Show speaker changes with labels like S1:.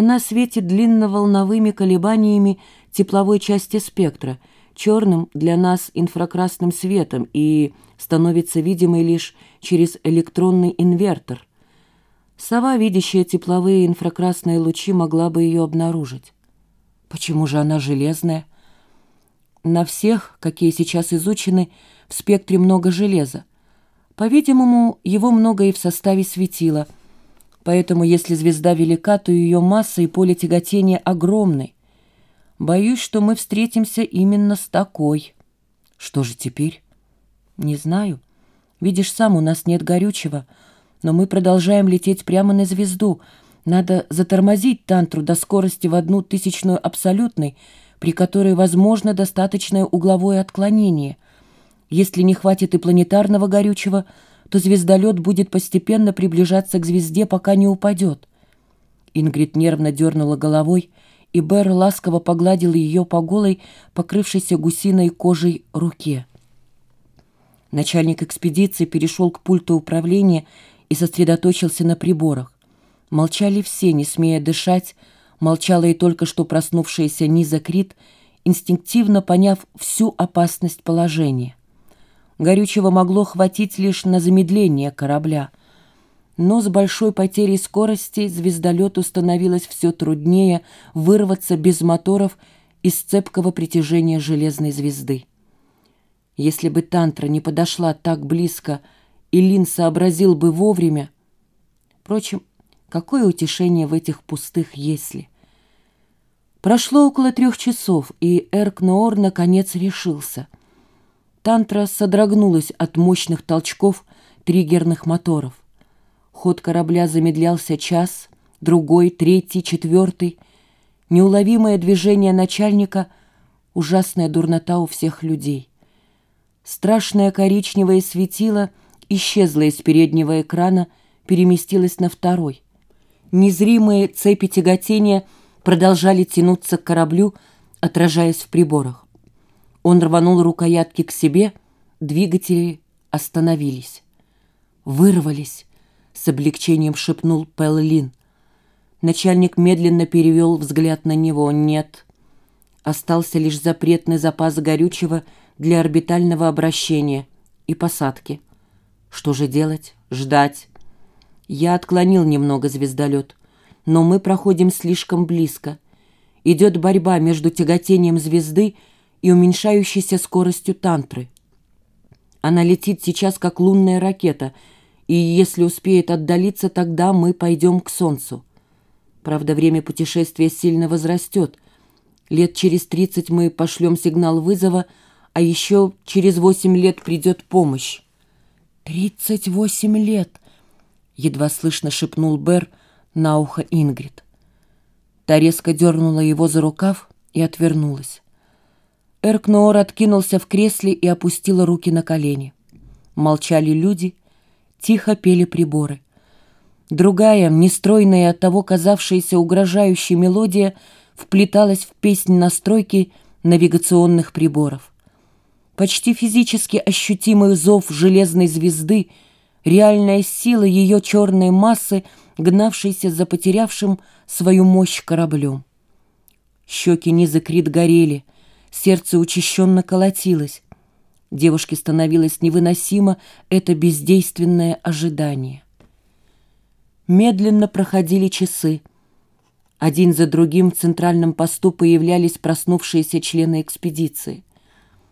S1: Она светит длинноволновыми колебаниями тепловой части спектра, черным для нас инфракрасным светом и становится видимой лишь через электронный инвертор. Сова, видящая тепловые инфракрасные лучи, могла бы ее обнаружить. Почему же она железная? На всех, какие сейчас изучены, в спектре много железа. По-видимому, его много и в составе светила. Поэтому, если звезда велика, то ее масса и поле тяготения огромны. Боюсь, что мы встретимся именно с такой. Что же теперь? Не знаю. Видишь сам, у нас нет горючего, но мы продолжаем лететь прямо на звезду. Надо затормозить тантру до скорости в одну тысячную абсолютной, при которой возможно достаточное угловое отклонение — если не хватит и планетарного горючего, то звездолет будет постепенно приближаться к звезде, пока не упадет. Ингрид нервно дернула головой, и Бэр ласково погладил ее по голой, покрывшейся гусиной кожей руке. Начальник экспедиции перешел к пульту управления и сосредоточился на приборах. Молчали все, не смея дышать, молчала и только что проснувшаяся Низа Крит, инстинктивно поняв всю опасность положения. Горючего могло хватить лишь на замедление корабля. Но с большой потерей скорости звездолету становилось все труднее вырваться без моторов из цепкого притяжения железной звезды. Если бы Тантра не подошла так близко, и Лин сообразил бы вовремя... Впрочем, какое утешение в этих пустых «если». Прошло около трех часов, и Эркноор наконец решился — Тантра содрогнулась от мощных толчков триггерных моторов. Ход корабля замедлялся час, другой, третий, четвертый. Неуловимое движение начальника — ужасная дурнота у всех людей. Страшное коричневое светило исчезло из переднего экрана, переместилось на второй. Незримые цепи тяготения продолжали тянуться к кораблю, отражаясь в приборах. Он рванул рукоятки к себе, двигатели остановились. «Вырвались!» — с облегчением шепнул Пеллин. Начальник медленно перевел взгляд на него. «Нет». Остался лишь запретный запас горючего для орбитального обращения и посадки. Что же делать? Ждать. Я отклонил немного звездолет, но мы проходим слишком близко. Идет борьба между тяготением звезды и и уменьшающейся скоростью тантры. Она летит сейчас как лунная ракета, и если успеет отдалиться, тогда мы пойдем к Солнцу. Правда, время путешествия сильно возрастет. Лет через тридцать мы пошлем сигнал вызова, а еще через восемь лет придет помощь. «Тридцать восемь лет!» — едва слышно шепнул Бер на ухо Ингрид. Та резко дернула его за рукав и отвернулась. Эркноор откинулся в кресле и опустила руки на колени. Молчали люди, тихо пели приборы. Другая, нестройная от того казавшаяся угрожающей мелодия, вплеталась в песнь настройки навигационных приборов. Почти физически ощутимый зов железной звезды, реальная сила ее черной массы, гнавшейся за потерявшим свою мощь кораблем. Щеки Низы Крит горели — сердце учащенно колотилось. Девушке становилось невыносимо это бездейственное ожидание. Медленно проходили часы. Один за другим в центральном посту появлялись проснувшиеся члены экспедиции.